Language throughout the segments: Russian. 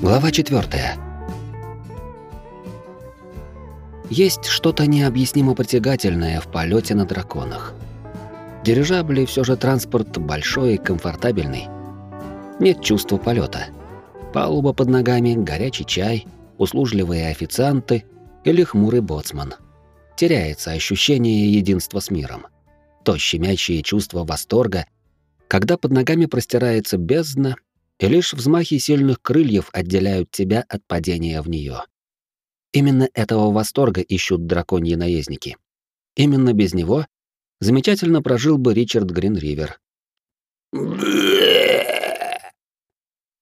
Глава 4. Есть что-то необъяснимо притягательное в полете на драконах. Дирижабли все же транспорт большой и комфортабельный. Нет чувства полета. Палуба под ногами, горячий чай, услужливые официанты или хмурый боцман. Теряется ощущение единства с миром. То щемящее чувство восторга, когда под ногами простирается бездна и лишь взмахи сильных крыльев отделяют тебя от падения в нее. Именно этого восторга ищут драконьи наездники. Именно без него замечательно прожил бы Ричард Гринривер.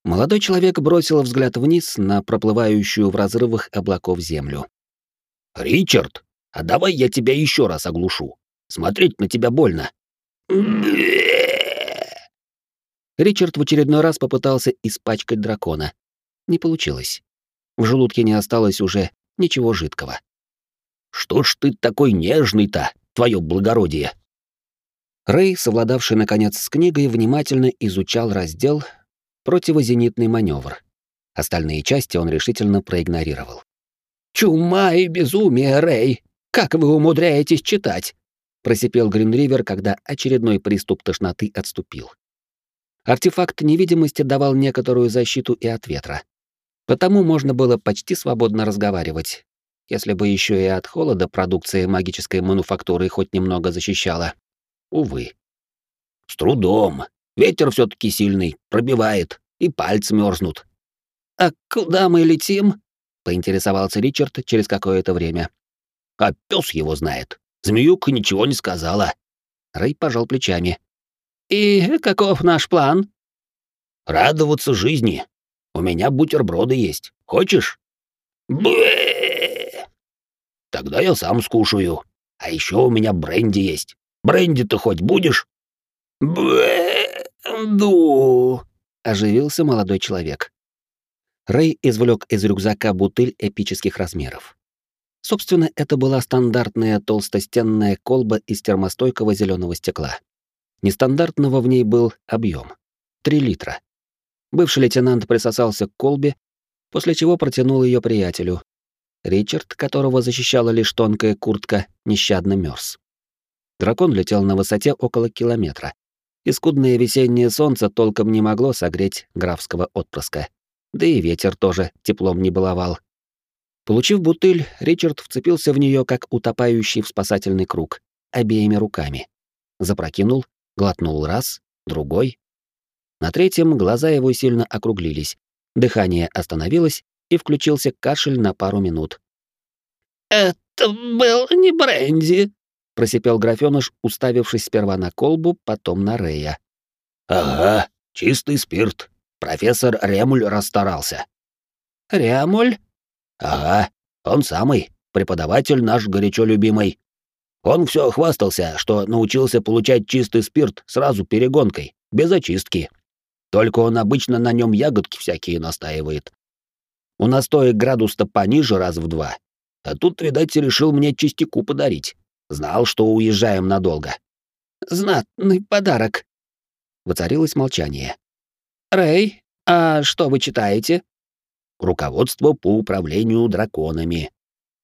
Молодой человек бросил взгляд вниз на проплывающую в разрывах облаков землю. «Ричард, а давай я тебя еще раз оглушу. Смотреть на тебя больно». Ричард в очередной раз попытался испачкать дракона. Не получилось. В желудке не осталось уже ничего жидкого. «Что ж ты такой нежный-то, твое благородие?» Рэй, совладавший наконец с книгой, внимательно изучал раздел «Противозенитный маневр». Остальные части он решительно проигнорировал. «Чума и безумие, Рэй! Как вы умудряетесь читать?» просипел Гринривер, когда очередной приступ тошноты отступил. Артефакт невидимости давал некоторую защиту и от ветра. Потому можно было почти свободно разговаривать, если бы еще и от холода продукция магической мануфактуры хоть немного защищала. Увы. С трудом. Ветер все таки сильный, пробивает, и пальцы мерзнут. «А куда мы летим?» — поинтересовался Ричард через какое-то время. «А пес его знает. Змеюка ничего не сказала». Рэй пожал плечами. «И каков наш план?» «Радоваться жизни. У меня бутерброды есть. Хочешь?» «Бэ!» «Тогда я сам скушаю. А еще у меня бренди есть. Бренди-то хоть будешь?» «Бэ! Ду!» — оживился молодой человек. Рэй извлек из рюкзака бутыль эпических размеров. Собственно, это была стандартная толстостенная колба из термостойкого зеленого стекла. Нестандартного в ней был объем — 3 литра. Бывший лейтенант присосался к колбе, после чего протянул ее приятелю. Ричард, которого защищала лишь тонкая куртка, нещадно мерз. Дракон летел на высоте около километра, и скудное весеннее солнце толком не могло согреть графского отпрыска. Да и ветер тоже теплом не баловал. Получив бутыль, Ричард вцепился в нее, как утопающий в спасательный круг, обеими руками. Запрокинул Глотнул раз, другой. На третьем глаза его сильно округлились, дыхание остановилось, и включился кашель на пару минут. «Это был не бренди», — просипел графёныш, уставившись сперва на колбу, потом на Рея. «Ага, чистый спирт. Профессор Ремуль расстарался». «Ремуль?» «Ага, он самый, преподаватель наш горячо любимый. Он все хвастался, что научился получать чистый спирт сразу перегонкой, без очистки. Только он обычно на нем ягодки всякие настаивает. У настоя градус-то пониже раз в два. А тут, видать, решил мне чистяку подарить. Знал, что уезжаем надолго. «Знатный подарок». Воцарилось молчание. «Рэй, а что вы читаете?» «Руководство по управлению драконами».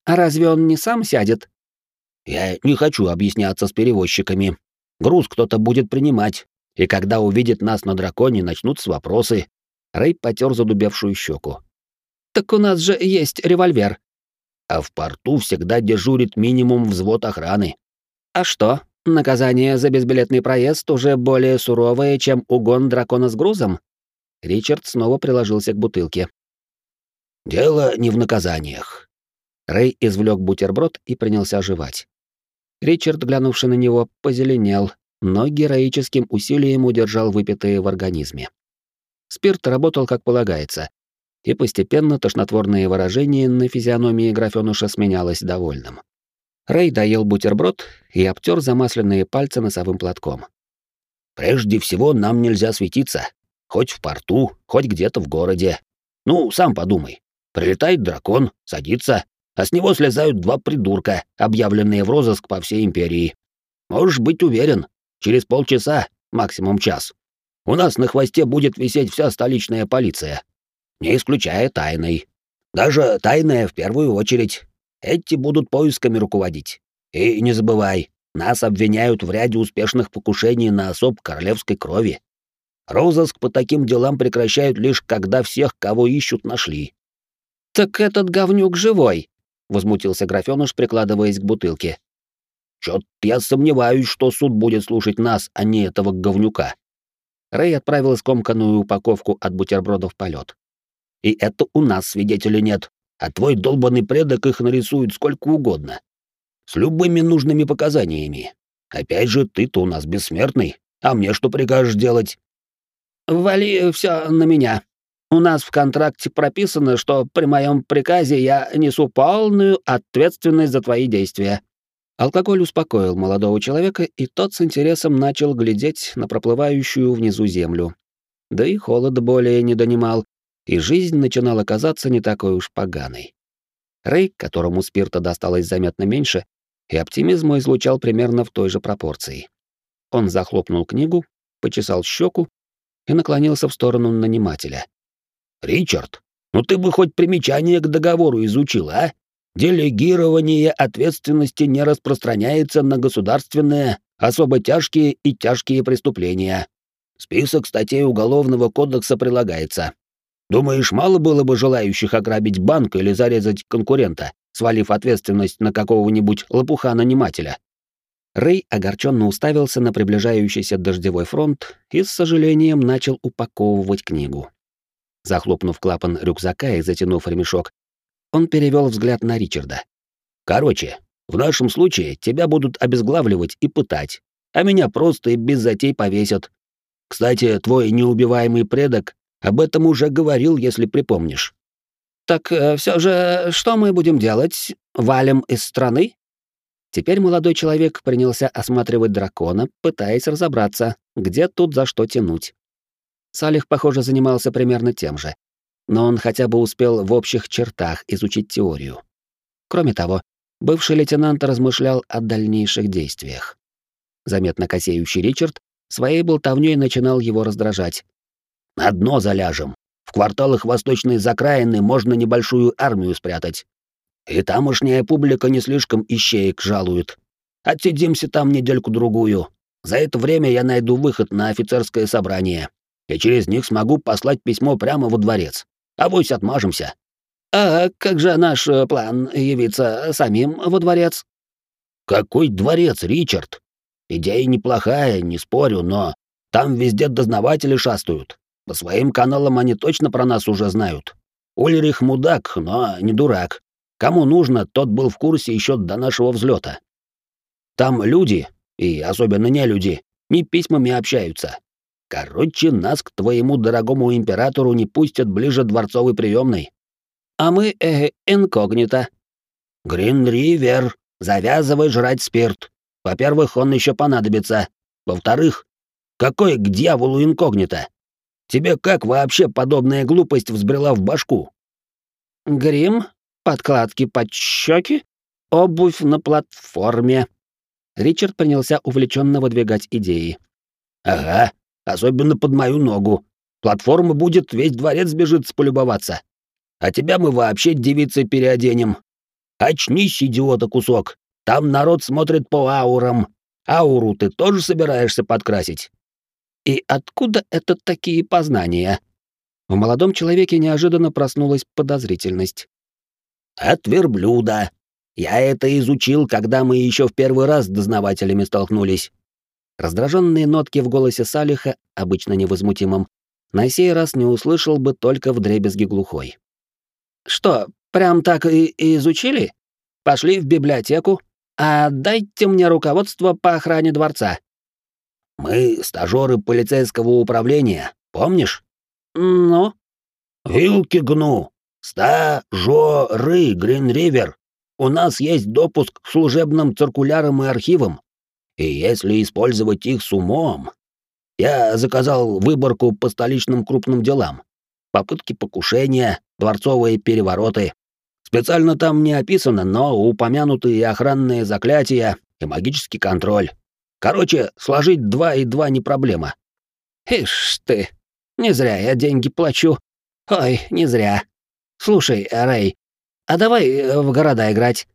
«А разве он не сам сядет?» Я не хочу объясняться с перевозчиками. Груз кто-то будет принимать, и когда увидит нас на драконе, начнутся вопросы. Рэй потер задубевшую щеку. Так у нас же есть револьвер. А в порту всегда дежурит минимум взвод охраны. А что? Наказание за безбилетный проезд уже более суровое, чем угон дракона с грузом? Ричард снова приложился к бутылке. Дело не в наказаниях. Рэй извлек бутерброд и принялся жевать. Ричард, глянувший на него, позеленел, но героическим усилием удержал выпитые в организме. Спирт работал как полагается, и постепенно тошнотворное выражение на физиономии графёнуша сменялось довольным. Рэй доел бутерброд и обтер замасленные пальцы носовым платком. «Прежде всего, нам нельзя светиться. Хоть в порту, хоть где-то в городе. Ну, сам подумай. Прилетает дракон, садится, а с него слезают два придурка, объявленные в розыск по всей империи. Можешь быть уверен, через полчаса, максимум час, у нас на хвосте будет висеть вся столичная полиция. не исключая тайной. Даже тайная в первую очередь. Эти будут поисками руководить. И не забывай, нас обвиняют в ряде успешных покушений на особ королевской крови. Розыск по таким делам прекращают лишь когда всех, кого ищут, нашли. «Так этот говнюк живой!» — возмутился графёныш, прикладываясь к бутылке. «Чё-то я сомневаюсь, что суд будет слушать нас, а не этого говнюка». Рэй отправил скомканную упаковку от бутербродов в полет. «И это у нас свидетелей нет, а твой долбанный предок их нарисует сколько угодно. С любыми нужными показаниями. Опять же, ты-то у нас бессмертный, а мне что прикажешь делать?» «Вали все на меня», у нас в контракте прописано, что при моем приказе я несу полную ответственность за твои действия». Алкоголь успокоил молодого человека, и тот с интересом начал глядеть на проплывающую внизу землю. Да и холод более не донимал, и жизнь начинала казаться не такой уж поганой. Рэй, которому спирта досталось заметно меньше, и оптимизм излучал примерно в той же пропорции. Он захлопнул книгу, почесал щеку и наклонился в сторону нанимателя. Ричард, ну ты бы хоть примечание к договору изучил, а? Делегирование ответственности не распространяется на государственные, особо тяжкие и тяжкие преступления. Список статей Уголовного кодекса прилагается. Думаешь, мало было бы желающих ограбить банк или зарезать конкурента, свалив ответственность на какого-нибудь лопуха-нанимателя? Рэй огорченно уставился на приближающийся дождевой фронт и с сожалением начал упаковывать книгу. Захлопнув клапан рюкзака и затянув ремешок, он перевел взгляд на Ричарда. «Короче, в нашем случае тебя будут обезглавливать и пытать, а меня просто и без затей повесят. Кстати, твой неубиваемый предок об этом уже говорил, если припомнишь». «Так э, все же, что мы будем делать? Валим из страны?» Теперь молодой человек принялся осматривать дракона, пытаясь разобраться, где тут за что тянуть. Салих, похоже, занимался примерно тем же. Но он хотя бы успел в общих чертах изучить теорию. Кроме того, бывший лейтенант размышлял о дальнейших действиях. Заметно косеющий Ричард своей болтовнёй начинал его раздражать. «На дно заляжем. В кварталах восточной закраины можно небольшую армию спрятать. И тамошняя публика не слишком ищеек жалует. Отсидимся там недельку-другую. За это время я найду выход на офицерское собрание и через них смогу послать письмо прямо во дворец. А вось отмажемся. А как же наш э, план явиться самим во дворец? Какой дворец, Ричард? Идея неплохая, не спорю, но там везде дознаватели шастают. По своим каналам они точно про нас уже знают. Ульрих мудак, но не дурак. Кому нужно, тот был в курсе еще до нашего взлета. Там люди, и особенно не люди, не письмами общаются, Короче, нас к твоему дорогому императору не пустят ближе дворцовой приемной. А мы, э, инкогнито. Грин-Ривер, завязывай жрать спирт. Во-первых, он еще понадобится. Во-вторых, какой к дьяволу инкогнито? Тебе как вообще подобная глупость взбрела в башку? Грим, подкладки под щеки, обувь на платформе. Ричард принялся увлеченно выдвигать идеи. Ага, Особенно под мою ногу. Платформа будет, весь дворец бежит полюбоваться. А тебя мы вообще девицей переоденем. Очнись, идиота, кусок. Там народ смотрит по аурам. Ауру ты тоже собираешься подкрасить? И откуда это такие познания? В молодом человеке неожиданно проснулась подозрительность. От верблюда. Я это изучил, когда мы еще в первый раз с дознавателями столкнулись. Раздраженные нотки в голосе Салиха, обычно невозмутимым, на сей раз не услышал бы только в дребезги глухой. «Что, прям так и изучили? Пошли в библиотеку, а дайте мне руководство по охране дворца». «Мы стажеры полицейского управления, помнишь?» «Ну?» «Вилки гну! Стажеры, Гринривер! У нас есть допуск к служебным циркулярам и архивам. И если использовать их с умом... Я заказал выборку по столичным крупным делам. Попытки покушения, дворцовые перевороты. Специально там не описано, но упомянуты и охранные заклятия, и магический контроль. Короче, сложить два и два не проблема. Ишь ты, не зря я деньги плачу. Ой, не зря. Слушай, Рэй, а давай э, в города играть.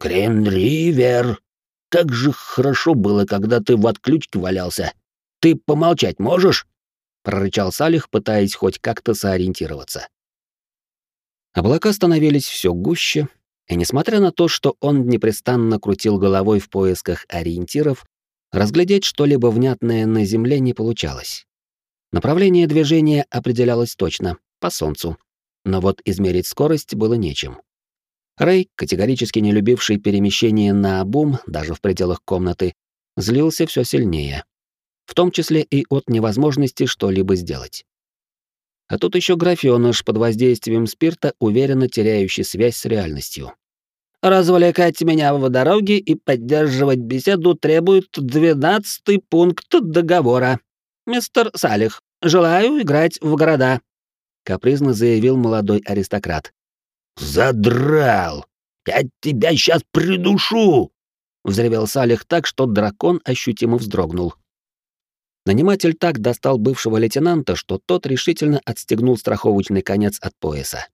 Крен-ривер. Как же хорошо было, когда ты в отключке валялся. Ты помолчать можешь? прорычал Салих, пытаясь хоть как-то сориентироваться. Облака становились все гуще, и несмотря на то, что он непрестанно крутил головой в поисках ориентиров, разглядеть что-либо внятное на земле не получалось. Направление движения определялось точно, по солнцу, но вот измерить скорость было нечем. Рэй, категорически не любивший перемещение на обум, даже в пределах комнаты, злился все сильнее. В том числе и от невозможности что-либо сделать. А тут еще графёныш под воздействием спирта, уверенно теряющий связь с реальностью. «Развлекать меня в дороге и поддерживать беседу требует двенадцатый пункт договора. Мистер Салих, желаю играть в города», — капризно заявил молодой аристократ. «Задрал! Я тебя сейчас придушу!» — взревел Салих так, что дракон ощутимо вздрогнул. Наниматель так достал бывшего лейтенанта, что тот решительно отстегнул страховочный конец от пояса.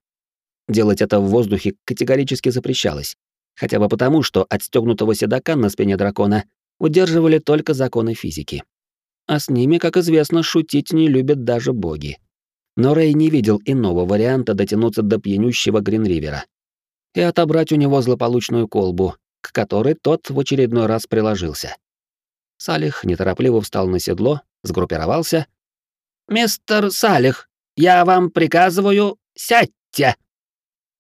Делать это в воздухе категорически запрещалось, хотя бы потому, что отстегнутого седока на спине дракона удерживали только законы физики. А с ними, как известно, шутить не любят даже боги. Но Рэй не видел иного варианта дотянуться до пьянющего Гринривера и отобрать у него злополучную колбу, к которой тот в очередной раз приложился. Салих неторопливо встал на седло, сгруппировался. «Мистер Салих, я вам приказываю, сядьте!»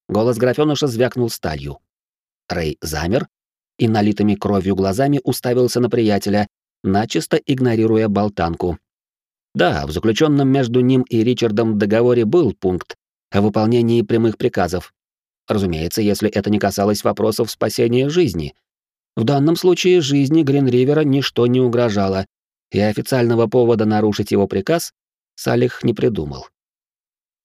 Голос графёныша звякнул сталью. Рэй замер и налитыми кровью глазами уставился на приятеля, начисто игнорируя болтанку. Да, в заключенном между ним и Ричардом договоре был пункт о выполнении прямых приказов. Разумеется, если это не касалось вопросов спасения жизни, в данном случае жизни Гринривера ничто не угрожало, и официального повода нарушить его приказ Салих не придумал.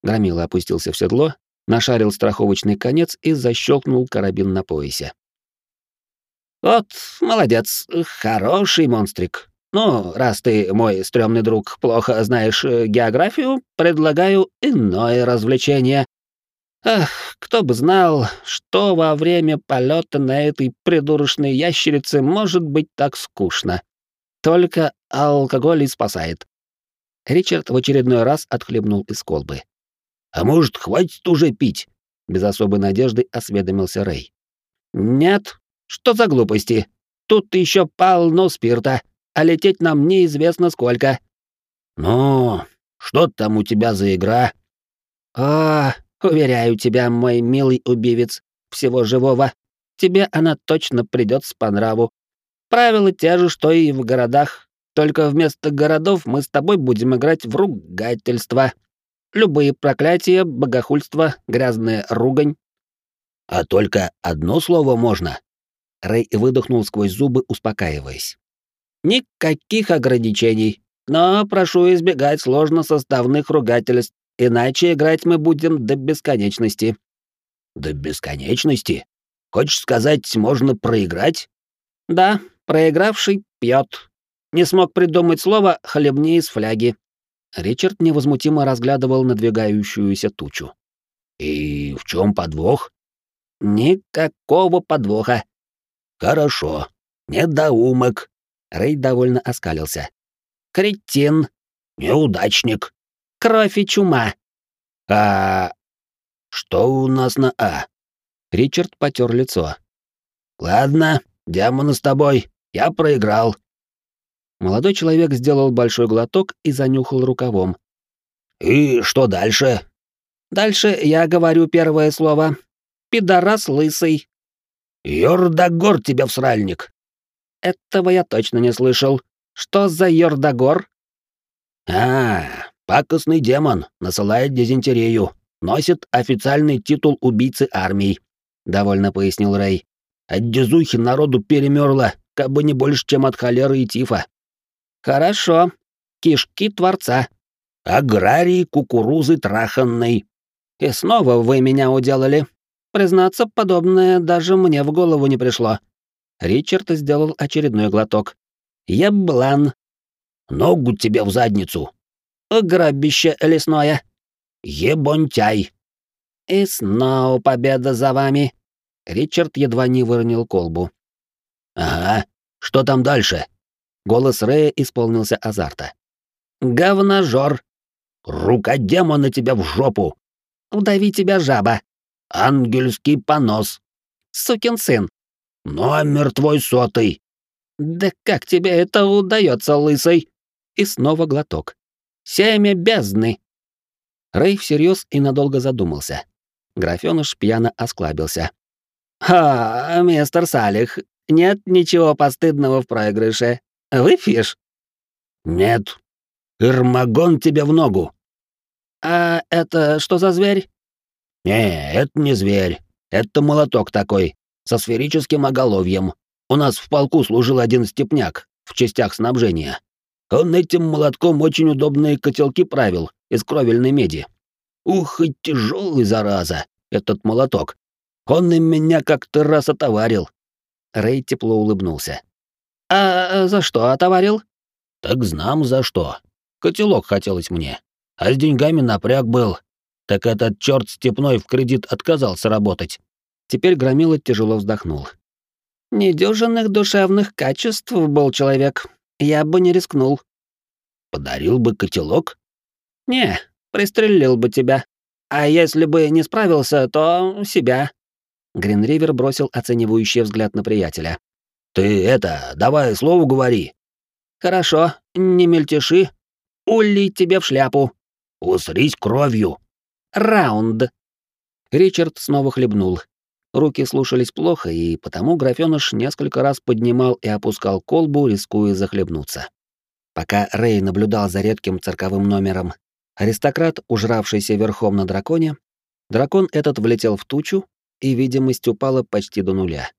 Громила опустился в седло, нашарил страховочный конец и защелкнул карабин на поясе. «Вот, молодец, хороший монстрик. Ну, раз ты, мой стрёмный друг, плохо знаешь э, географию, предлагаю иное развлечение. Ах, кто бы знал, что во время полета на этой придурочной ящерице может быть так скучно. Только алкоголь и спасает. Ричард в очередной раз отхлебнул из колбы. «А может, хватит уже пить?» — без особой надежды осведомился Рэй. «Нет, что за глупости? Тут еще полно спирта, а лететь нам неизвестно сколько». «Ну, что там у тебя за игра?» «А, Уверяю тебя, мой милый убивец всего живого, тебе она точно придется по нраву. Правила те же, что и в городах, только вместо городов мы с тобой будем играть в ругательства. Любые проклятия, богохульство, грязная ругань. А только одно слово можно. Рэй выдохнул сквозь зубы, успокаиваясь. Никаких ограничений, но прошу избегать сложносоставных ругательств Иначе играть мы будем до бесконечности. До бесконечности? Хочешь сказать, можно проиграть? Да, проигравший пьет. Не смог придумать слово «хлебни из фляги». Ричард невозмутимо разглядывал надвигающуюся тучу. «И в чем подвох?» «Никакого подвоха». «Хорошо. Недоумок». Рей довольно оскалился. «Кретин». «Неудачник» кровь и чума. А что у нас на А? Ричард потер лицо. Ладно, демона с тобой. Я проиграл. Молодой человек сделал большой глоток и занюхал рукавом. И что дальше? Дальше я говорю первое слово. Пидорас лысый. Йордагор тебя в сральник. Этого я точно не слышал. Что за Йордагор? А, Пакостный демон насылает дизентерию, носит официальный титул убийцы армий, довольно пояснил Рэй. От дезухи народу перемерло, как бы не больше, чем от холеры и тифа. Хорошо. Кишки творца. Аграрий кукурузы траханной. И снова вы меня уделали. Признаться, подобное даже мне в голову не пришло. Ричард сделал очередной глоток. Еблан. Ногу тебе в задницу, грабище лесное. Ебонтяй!» «И снова победа за вами!» Ричард едва не выронил колбу. «Ага, что там дальше?» Голос Рэя исполнился азарта. «Говножор!» «Рука демона тебя в жопу!» «Удави тебя, жаба!» «Ангельский понос!» «Сукин сын!» «Номер твой сотый!» «Да как тебе это удается, лысый?» И снова глоток. «Семя бездны!» Рэй всерьез и надолго задумался. Графёныш пьяно осклабился. «Ха, мистер Салих, нет ничего постыдного в проигрыше. Выпьешь?» «Нет. Ирмагон тебе в ногу». «А это что за зверь?» «Не, это не зверь. Это молоток такой, со сферическим оголовьем. У нас в полку служил один степняк в частях снабжения. Он этим молотком очень удобные котелки правил из кровельной меди. Ух, и тяжелый, зараза, этот молоток. Он и меня как-то раз отоварил. Рэй тепло улыбнулся. «А за что отоварил?» «Так знам за что. Котелок хотелось мне. А с деньгами напряг был. Так этот черт степной в кредит отказался работать». Теперь Громила тяжело вздохнул. «Недюжинных душевных качеств был человек. Я бы не рискнул». «Подарил бы котелок?» «Не, пристрелил бы тебя. А если бы не справился, то себя». Гринривер бросил оценивающий взгляд на приятеля. «Ты это, давай слово говори». «Хорошо, не мельтеши. Улей тебе в шляпу». «Усрись кровью». «Раунд». Ричард снова хлебнул. Руки слушались плохо, и потому графёныш несколько раз поднимал и опускал колбу, рискуя захлебнуться. Пока Рэй наблюдал за редким цирковым номером, аристократ, ужравшийся верхом на драконе, дракон этот влетел в тучу, и видимость упала почти до нуля.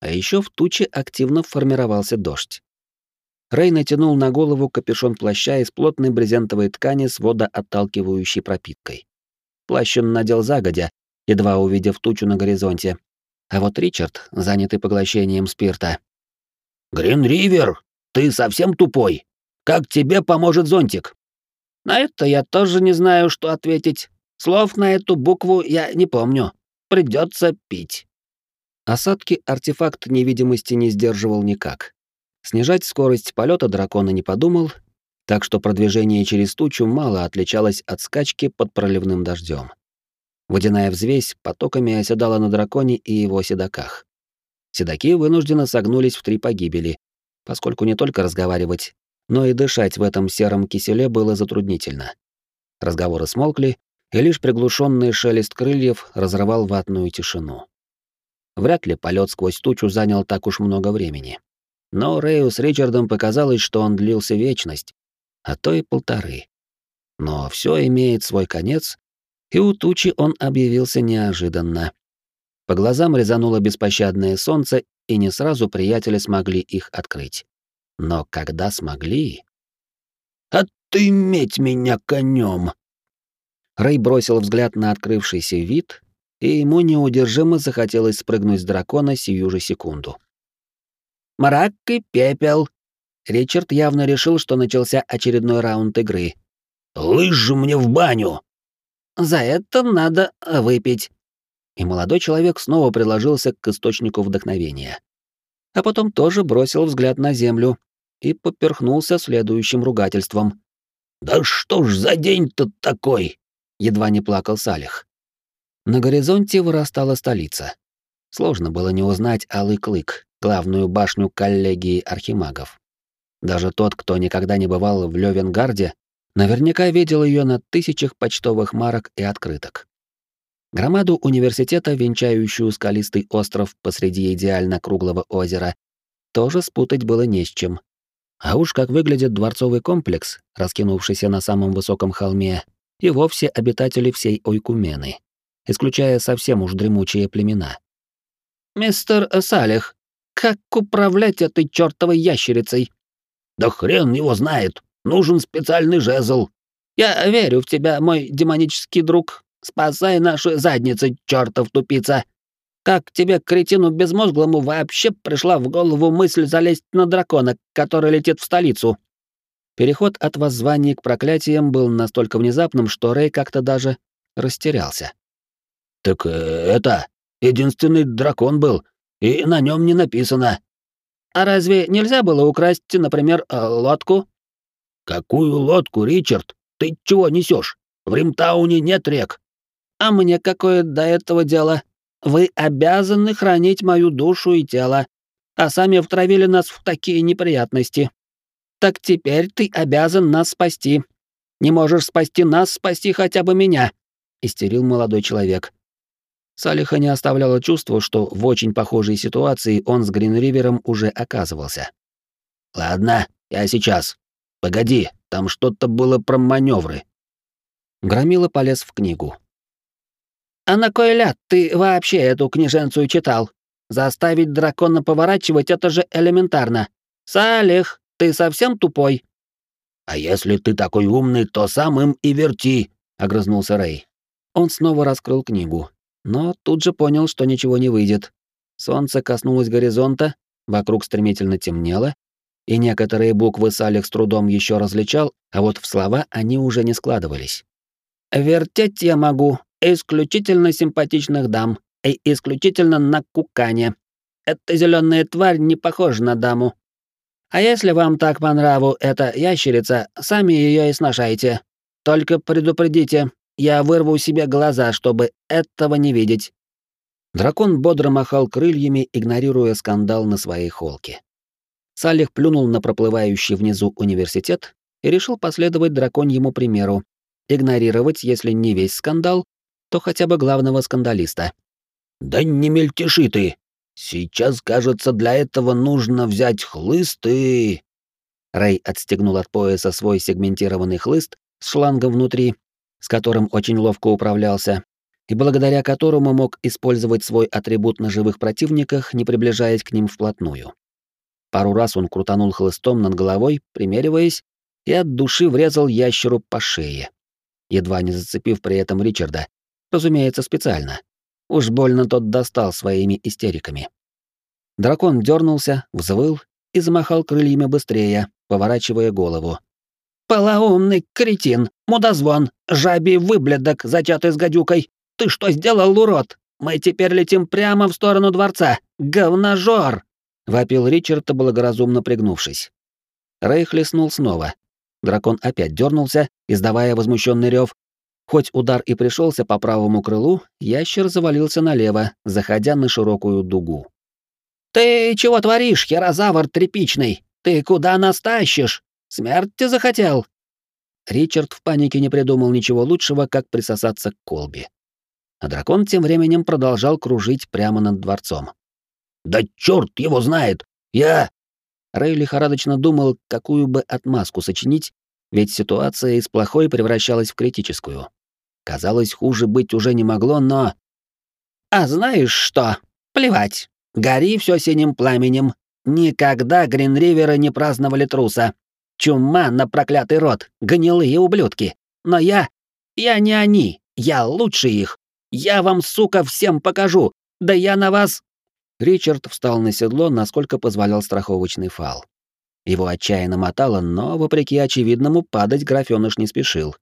А еще в туче активно формировался дождь. Рэй натянул на голову капюшон плаща из плотной брезентовой ткани с водоотталкивающей пропиткой. Плащ он надел загодя, едва увидев тучу на горизонте. А вот Ричард, занятый поглощением спирта. «Грин-Ривер, ты совсем тупой? Как тебе поможет зонтик?» «На это я тоже не знаю, что ответить. Слов на эту букву я не помню. Придется пить». Осадки артефакт невидимости не сдерживал никак. Снижать скорость полета дракона не подумал, так что продвижение через тучу мало отличалось от скачки под проливным дождем. Водяная взвесь потоками оседала на драконе и его седаках. Седаки вынужденно согнулись в три погибели, поскольку не только разговаривать, но и дышать в этом сером киселе было затруднительно. Разговоры смолкли, и лишь приглушенный шелест крыльев разрывал ватную тишину. Вряд ли полет сквозь тучу занял так уж много времени. Но Рэю с Ричардом показалось, что он длился вечность, а то и полторы. Но все имеет свой конец, и у тучи он объявился неожиданно. По глазам резануло беспощадное солнце, и не сразу приятели смогли их открыть. Но когда смогли... «Отыметь меня конем!» Рэй бросил взгляд на открывшийся вид, и ему неудержимо захотелось спрыгнуть с дракона сию же секунду. «Мрак и пепел!» Ричард явно решил, что начался очередной раунд игры. «Лыжи мне в баню!» За это надо выпить. И молодой человек снова приложился к источнику вдохновения. А потом тоже бросил взгляд на землю и поперхнулся следующим ругательством. «Да что ж за день-то такой?» — едва не плакал Салих. На горизонте вырастала столица. Сложно было не узнать Алый Клык, главную башню коллегии архимагов. Даже тот, кто никогда не бывал в Лёвенгарде, Наверняка видел ее на тысячах почтовых марок и открыток. Громаду университета, венчающую скалистый остров посреди идеально круглого озера, тоже спутать было не с чем. А уж как выглядит дворцовый комплекс, раскинувшийся на самом высоком холме, и вовсе обитатели всей Ойкумены, исключая совсем уж дремучие племена. «Мистер Салих, как управлять этой чёртовой ящерицей?» «Да хрен его знает!» Нужен специальный жезл. Я верю в тебя, мой демонический друг. Спасай наши задницы, чертов тупица. Как тебе, кретину безмозглому, вообще пришла в голову мысль залезть на дракона, который летит в столицу? Переход от воззваний к проклятиям был настолько внезапным, что Рэй как-то даже растерялся. «Так э, это единственный дракон был, и на нем не написано». «А разве нельзя было украсть, например, э, лодку?» «Какую лодку, Ричард? Ты чего несешь? В Римтауне нет рек». «А мне какое до этого дело? Вы обязаны хранить мою душу и тело, а сами втравили нас в такие неприятности. Так теперь ты обязан нас спасти. Не можешь спасти нас, спасти хотя бы меня», — истерил молодой человек. Салиха не оставляло чувство, что в очень похожей ситуации он с Гринривером уже оказывался. «Ладно, я сейчас. Погоди, там что-то было про маневры. Громила полез в книгу. «А на кой ляд ты вообще эту книженцию читал? Заставить дракона поворачивать — это же элементарно. Салих, ты совсем тупой?» «А если ты такой умный, то сам им и верти», — огрызнулся Рэй. Он снова раскрыл книгу, но тут же понял, что ничего не выйдет. Солнце коснулось горизонта, вокруг стремительно темнело, и некоторые буквы Салих с трудом еще различал, а вот в слова они уже не складывались. «Вертеть я могу исключительно симпатичных дам и исключительно на кукане. Эта зеленая тварь не похожа на даму. А если вам так по нраву эта ящерица, сами ее и сношайте. Только предупредите, я вырву себе глаза, чтобы этого не видеть». Дракон бодро махал крыльями, игнорируя скандал на своей холке. Салих плюнул на проплывающий внизу университет и решил последовать драконьему примеру, игнорировать, если не весь скандал, то хотя бы главного скандалиста. «Да не мельтеши ты! Сейчас, кажется, для этого нужно взять хлыст и...» Рэй отстегнул от пояса свой сегментированный хлыст с шлангом внутри, с которым очень ловко управлялся, и благодаря которому мог использовать свой атрибут на живых противниках, не приближаясь к ним вплотную. Пару раз он крутанул хлыстом над головой, примериваясь, и от души врезал ящеру по шее, едва не зацепив при этом Ричарда, разумеется, специально. Уж больно тот достал своими истериками. Дракон дернулся, взвыл и замахал крыльями быстрее, поворачивая голову. «Полоумный кретин, мудозвон, жабий выблядок, зачатый с гадюкой! Ты что сделал, урод? Мы теперь летим прямо в сторону дворца! Говножор!» — вопил Ричард, благоразумно пригнувшись. Рэй хлестнул снова. Дракон опять дернулся, издавая возмущенный рев, Хоть удар и пришелся по правому крылу, ящер завалился налево, заходя на широкую дугу. «Ты чего творишь, херозавр тряпичный? Ты куда нас тащишь? Смерти захотел?» Ричард в панике не придумал ничего лучшего, как присосаться к колбе. А дракон тем временем продолжал кружить прямо над дворцом. «Да черт его знает! Я...» Рэй лихорадочно думал, какую бы отмазку сочинить, ведь ситуация из плохой превращалась в критическую. Казалось, хуже быть уже не могло, но... «А знаешь что? Плевать. Гори все синим пламенем. Никогда Гринривера не праздновали труса. Чума на проклятый рот, гнилые ублюдки. Но я... Я не они, я лучше их. Я вам, сука, всем покажу. Да я на вас...» Ричард встал на седло, насколько позволял страховочный фал. Его отчаянно мотало, но, вопреки очевидному, падать графёныш не спешил.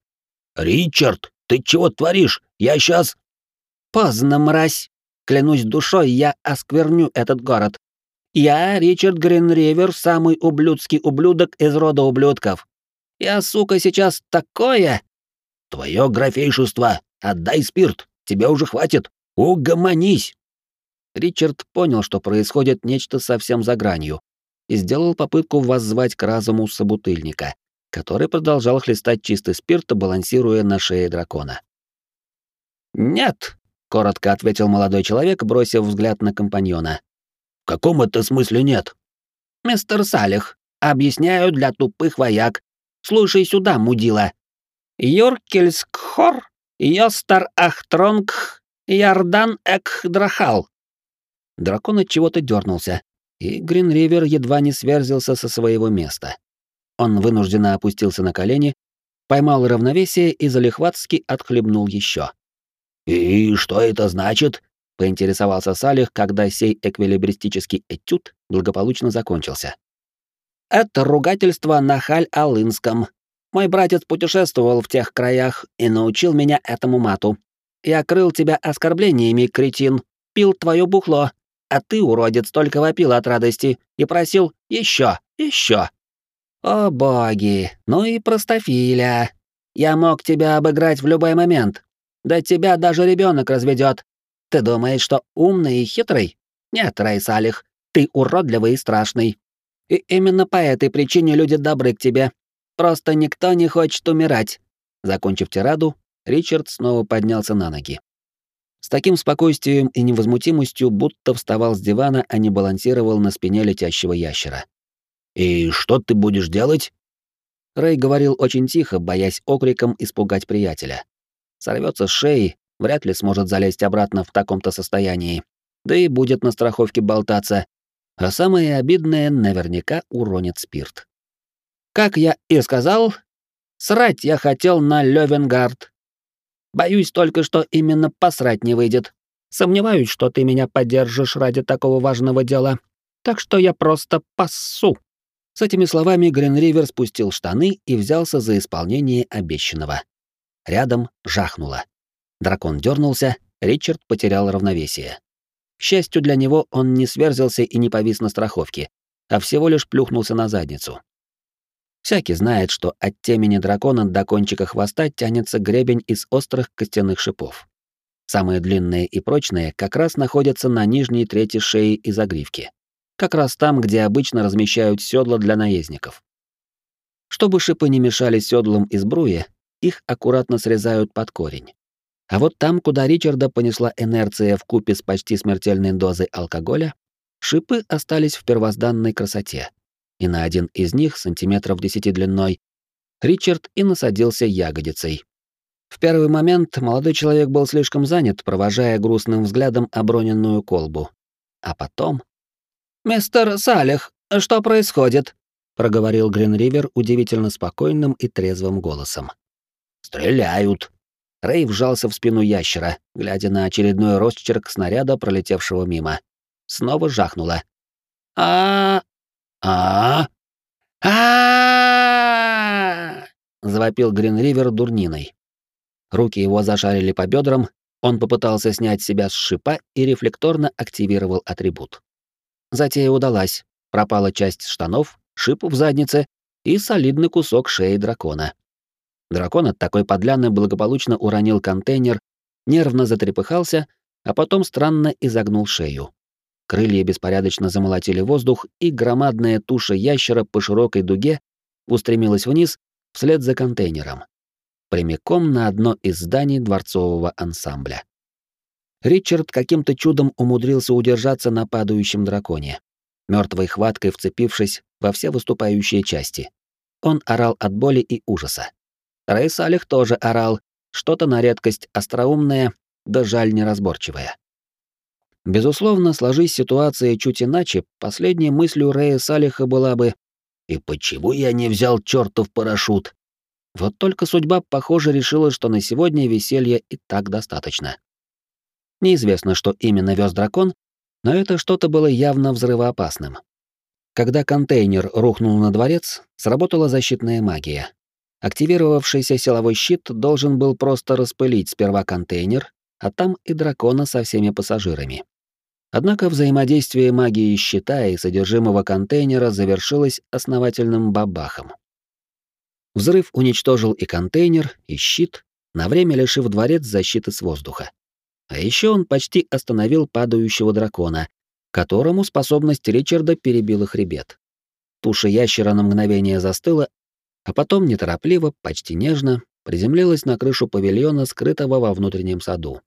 «Ричард, ты чего творишь? Я сейчас...» «Поздно, мразь. Клянусь душой, я оскверню этот город. Я, Ричард Гринривер, самый ублюдский ублюдок из рода ублюдков. Я, сука, сейчас такое...» «Твое графейшество, отдай спирт, тебе уже хватит. Угомонись!» Ричард понял, что происходит нечто совсем за гранью, и сделал попытку воззвать к разуму собутыльника, который продолжал хлестать чистый спирт, балансируя на шее дракона. «Нет», — коротко ответил молодой человек, бросив взгляд на компаньона. «В каком это смысле нет?» «Мистер Салих, объясняю для тупых вояк. Слушай сюда, мудила. Юркельскхор, Йостар Ахтронг, Ярдан Экхдрахал». Дракон от чего-то дернулся, и Гринривер едва не сверзился со своего места. Он вынужденно опустился на колени, поймал равновесие и залихватски отхлебнул еще. «И что это значит?» — поинтересовался Салих, когда сей эквилибристический этюд благополучно закончился. Это ругательство на халь-алынском. Мой братец путешествовал в тех краях и научил меня этому мату. Я крыл тебя оскорблениями, кретин, пил твое бухло, а ты, уродец, только вопил от радости и просил еще, еще. О боги, ну и простофиля. Я мог тебя обыграть в любой момент. Да тебя даже ребенок разведет. Ты думаешь, что умный и хитрый? Нет, Райсалих, ты уродливый и страшный. И именно по этой причине люди добры к тебе. Просто никто не хочет умирать. Закончив тираду, Ричард снова поднялся на ноги. С таким спокойствием и невозмутимостью будто вставал с дивана, а не балансировал на спине летящего ящера. «И что ты будешь делать?» Рэй говорил очень тихо, боясь окриком испугать приятеля. Сорвется с шеи, вряд ли сможет залезть обратно в таком-то состоянии, да и будет на страховке болтаться, а самое обидное, наверняка уронит спирт. Как я и сказал, срать я хотел на Лёвенгард. Боюсь только, что именно посрать не выйдет. Сомневаюсь, что ты меня поддержишь ради такого важного дела. Так что я просто пассу. С этими словами Гринривер спустил штаны и взялся за исполнение обещанного. Рядом жахнуло. Дракон дернулся, Ричард потерял равновесие. К счастью для него, он не сверзился и не повис на страховке, а всего лишь плюхнулся на задницу. Всякий знает, что от темени дракона до кончика хвоста тянется гребень из острых костяных шипов. Самые длинные и прочные как раз находятся на нижней трети шеи и загривки. Как раз там, где обычно размещают седла для наездников. Чтобы шипы не мешали седлам из бруи, их аккуратно срезают под корень. А вот там, куда Ричарда понесла инерция в купе с почти смертельной дозой алкоголя, шипы остались в первозданной красоте. И на один из них, сантиметров десяти длиной, Ричард и насадился ягодицей. В первый момент молодой человек был слишком занят, провожая грустным взглядом оброненную колбу. А потом... «Мистер Салих, что происходит?» — проговорил Гринривер удивительно спокойным и трезвым голосом. «Стреляют», Рэй вжался в спину ящера, глядя на очередной росчерк снаряда, пролетевшего мимо. Снова жахнуло. а а а завопил Гринривер дурниной. Руки его зашарили по бедрам, он попытался снять себя с шипа и рефлекторно активировал атрибут. Затея удалась. Пропала часть штанов, шип в заднице и солидный кусок шеи дракона. Дракон от такой подляны благополучно уронил контейнер, нервно затрепыхался, а потом странно изогнул шею. Крылья беспорядочно замолотили воздух, и громадная туша ящера по широкой дуге устремилась вниз вслед за контейнером, прямиком на одно из зданий дворцового ансамбля. Ричард каким-то чудом умудрился удержаться на падающем драконе, мертвой хваткой вцепившись во все выступающие части. Он орал от боли и ужаса. Рейс Алих тоже орал, что-то на редкость остроумное, да жаль неразборчивое. Безусловно, сложись ситуация чуть иначе, последней мыслью Рэя Салиха была бы «И почему я не взял чертов парашют?» Вот только судьба, похоже, решила, что на сегодня веселья и так достаточно. Неизвестно, что именно вез дракон, но это что-то было явно взрывоопасным. Когда контейнер рухнул на дворец, сработала защитная магия, Активировавшийся силовой щит должен был просто распылить сперва контейнер, а там и дракона со всеми пассажирами. Однако взаимодействие магии щита и содержимого контейнера завершилось основательным бабахом. Взрыв уничтожил и контейнер, и щит, на время лишив дворец защиты с воздуха. А еще он почти остановил падающего дракона, которому способность Ричарда перебила хребет. Туша ящера на мгновение застыла, а потом неторопливо, почти нежно приземлилась на крышу павильона, скрытого во внутреннем саду.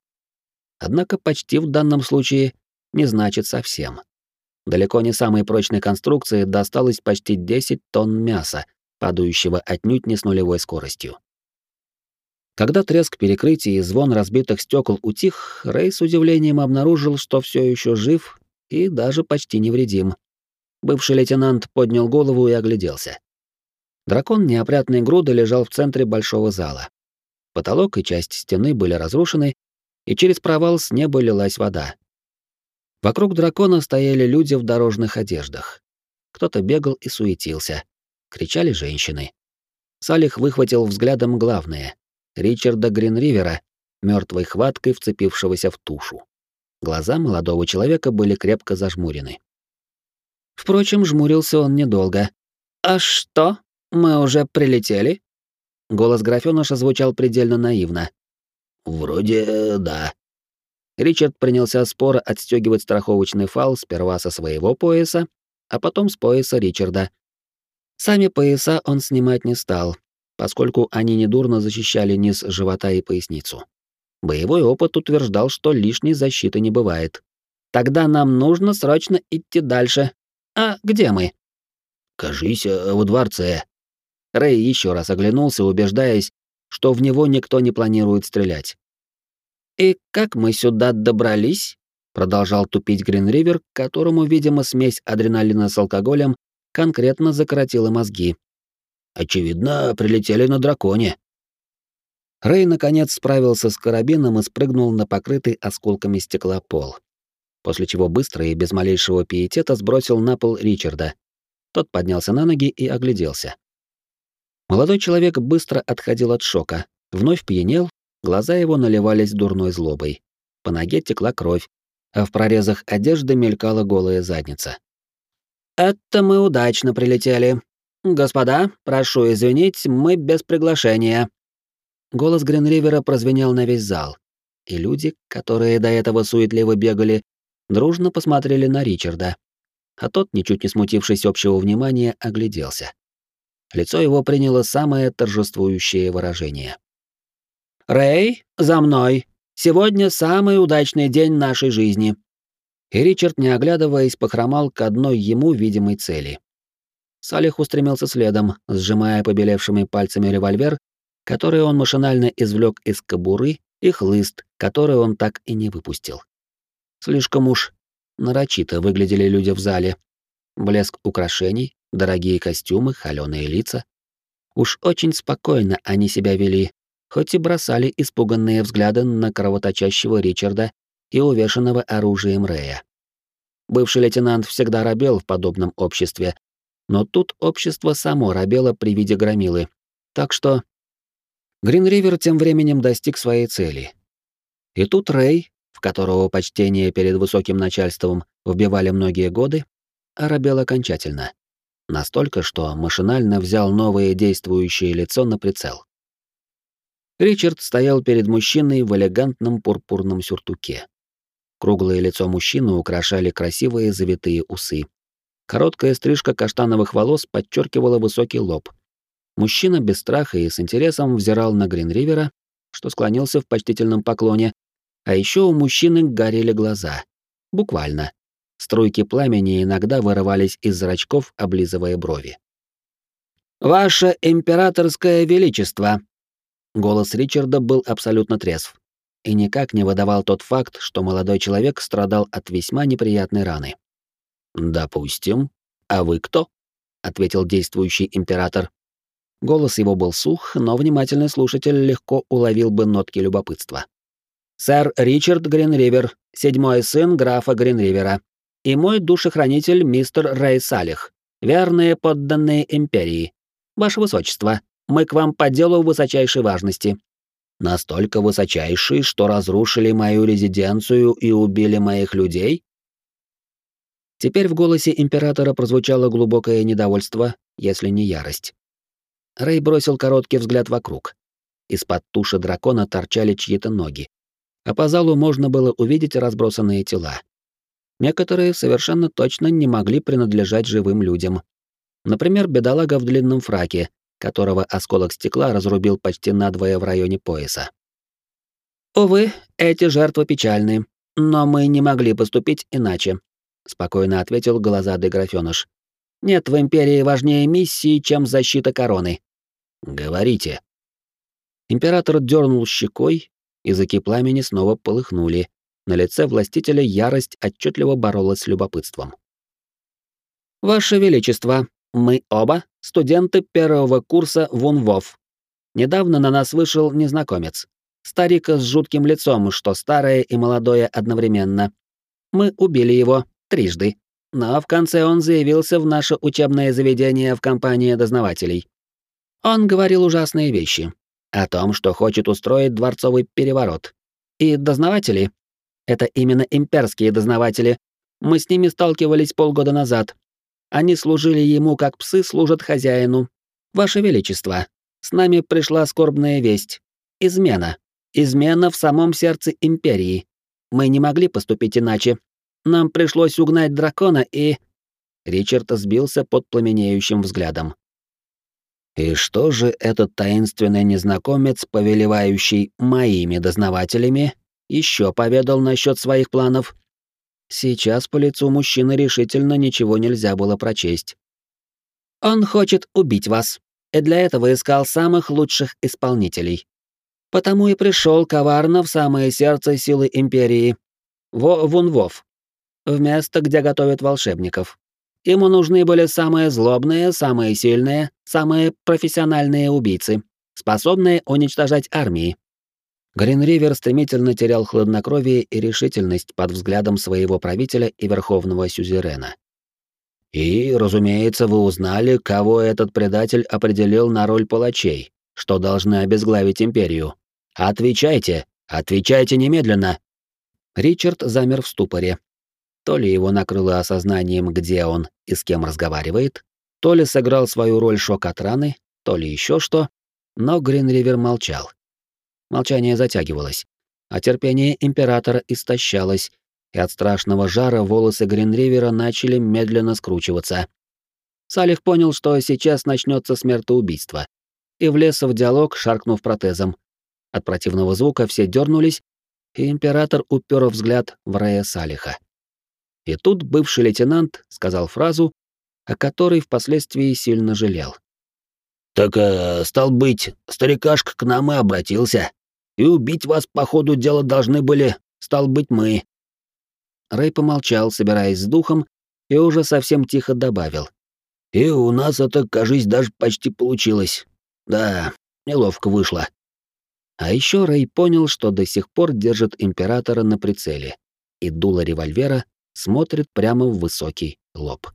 Однако почти в данном случае не значит совсем. Далеко не самой прочной конструкции досталось почти 10 тонн мяса, падающего отнюдь не с нулевой скоростью. Когда треск перекрытий и звон разбитых стекол утих, Рэй с удивлением обнаружил, что все еще жив и даже почти невредим. Бывший лейтенант поднял голову и огляделся. Дракон неопрятной грудой лежал в центре большого зала. Потолок и часть стены были разрушены, и через провал с неба лилась вода. Вокруг дракона стояли люди в дорожных одеждах. Кто-то бегал и суетился. Кричали женщины. Салих выхватил взглядом главное — Ричарда Гринривера, мертвой хваткой вцепившегося в тушу. Глаза молодого человека были крепко зажмурены. Впрочем, жмурился он недолго. «А что? Мы уже прилетели?» Голос графёныша звучал предельно наивно. «Вроде да». Ричард принялся споро отстегивать страховочный фал сперва со своего пояса, а потом с пояса Ричарда. Сами пояса он снимать не стал, поскольку они недурно защищали низ живота и поясницу. Боевой опыт утверждал, что лишней защиты не бывает. Тогда нам нужно срочно идти дальше. А где мы? Кажись, э, во дворце. Рэй еще раз оглянулся, убеждаясь, что в него никто не планирует стрелять. «И как мы сюда добрались?» — продолжал тупить Гринривер, которому, видимо, смесь адреналина с алкоголем конкретно закоротила мозги. «Очевидно, прилетели на драконе», Рэй наконец справился с карабином и спрыгнул на покрытый осколками стекла пол. После чего быстро и без малейшего пиетета сбросил на пол Ричарда. Тот поднялся на ноги и огляделся. Молодой человек быстро отходил от шока, вновь пьянел, глаза его наливались дурной злобой. По ноге текла кровь, а в прорезах одежды мелькала голая задница. «Это мы удачно прилетели. Господа, прошу извинить, мы без приглашения», Голос Гринривера прозвенел на весь зал, и люди, которые до этого суетливо бегали, дружно посмотрели на Ричарда. А тот, ничуть не смутившись общего внимания, огляделся. Лицо его приняло самое торжествующее выражение. «Рэй, за мной! Сегодня самый удачный день нашей жизни!» И Ричард, не оглядываясь, похромал к одной ему видимой цели. Салих устремился следом, сжимая побелевшими пальцами револьвер который он машинально извлек из кобуры, и хлыст, который он так и не выпустил. Слишком уж нарочито выглядели люди в зале. Блеск украшений, дорогие костюмы, холёные лица. Уж очень спокойно они себя вели, хоть и бросали испуганные взгляды на кровоточащего Ричарда и увешанного оружием Рея. Бывший лейтенант всегда робел в подобном обществе, но тут общество само робело при виде громилы. Так что Гринривер тем временем достиг своей цели. И тут Рэй, в которого почтение перед высоким начальством вбивали многие годы, оробел окончательно. Настолько, что машинально взял новое действующее лицо на прицел. Ричард стоял перед мужчиной в элегантном пурпурном сюртуке. Круглое лицо мужчины украшали красивые завитые усы. Короткая стрижка каштановых волос подчеркивала высокий лоб, Мужчина без страха и с интересом взирал на Гринривера, что склонился в почтительном поклоне, а еще у мужчины горели глаза. Буквально. Струйки пламени иногда вырывались из зрачков, облизывая брови. «Ваше императорское величество!» Голос Ричарда был абсолютно трезв и никак не выдавал тот факт, что молодой человек страдал от весьма неприятной раны. «Допустим. А вы кто?» — ответил действующий император. Голос его был сух, но внимательный слушатель легко уловил бы нотки любопытства. «Сэр Ричард Гринривер, седьмой сын графа Гринривера, и мой душехранитель мистер Рэй Салих, верные подданные империи. Ваше Высочество, мы к вам по делу высочайшей важности». «Настолько высочайшей, что разрушили мою резиденцию и убили моих людей?» Теперь в голосе императора прозвучало глубокое недовольство, если не ярость. Рэй бросил короткий взгляд вокруг. Из-под туши дракона торчали чьи-то ноги, а по залу можно было увидеть разбросанные тела. Некоторые совершенно точно не могли принадлежать живым людям. Например, бедолага в длинном фраке, которого осколок стекла разрубил почти надвое в районе пояса. «Увы, эти жертвы печальны, но мы не могли поступить иначе», — спокойно ответил глазадый графёныш. «Нет в Империи важнее миссии, чем защита короны. Говорите. Император дернул щекой, языки пламени снова полыхнули. На лице властителя ярость отчетливо боролась с любопытством. Ваше величество, мы оба студенты первого курса Вунвов. Недавно на нас вышел незнакомец. Старик с жутким лицом, что старое и молодое одновременно. Мы убили его трижды. но в конце он заявился в наше учебное заведение в компании дознавателей. Он говорил ужасные вещи о том, что хочет устроить дворцовый переворот. И дознаватели — это именно имперские дознаватели. Мы с ними сталкивались полгода назад. Они служили ему, как псы служат хозяину. Ваше Величество, с нами пришла скорбная весть. Измена. Измена в самом сердце империи. Мы не могли поступить иначе. Нам пришлось угнать дракона и...» Ричард сбился под пламенеющим взглядом. «И что же этот таинственный незнакомец, повелевающий моими дознавателями, еще поведал насчет своих планов?» Сейчас по лицу мужчины решительно ничего нельзя было прочесть. «Он хочет убить вас, и для этого искал самых лучших исполнителей. Потому и пришел коварно в самое сердце силы Империи, во Вунвов, в место, где готовят волшебников. Ему нужны были самые злобные, самые сильные, самые профессиональные убийцы, способные уничтожать армии. Гринривер стремительно терял хладнокровие и решительность под взглядом своего правителя и верховного сюзерена. «И, разумеется, вы узнали, кого этот предатель определил на роль палачей, что должны обезглавить империю. Отвечайте, отвечайте немедленно!» Ричард замер в ступоре, то ли его накрыло осознанием, где он и с кем разговаривает, то ли сыграл свою роль шок от раны, то ли еще что, но Гринривер молчал. Молчание затягивалось, а терпение императора истощалось, и от страшного жара волосы Гринривера начали медленно скручиваться. Салих понял, что сейчас начнется смертоубийство, и влез в диалог, шаркнув протезом. От противного звука все дернулись, и император упер взгляд в Рея Салиха. И тут бывший лейтенант сказал фразу, о которой впоследствии сильно жалел. «Так, э, стал быть, старикашка к нам и обратился. И убить вас по ходу дела должны были, стал быть, мы». Рэй помолчал, собираясь с духом, и уже совсем тихо добавил. «И у нас это, кажись, даже почти получилось. Да, неловко вышло». А еще Рэй понял, что до сих пор держит императора на прицеле, и дуло револьвера смотрит прямо в высокий лоб.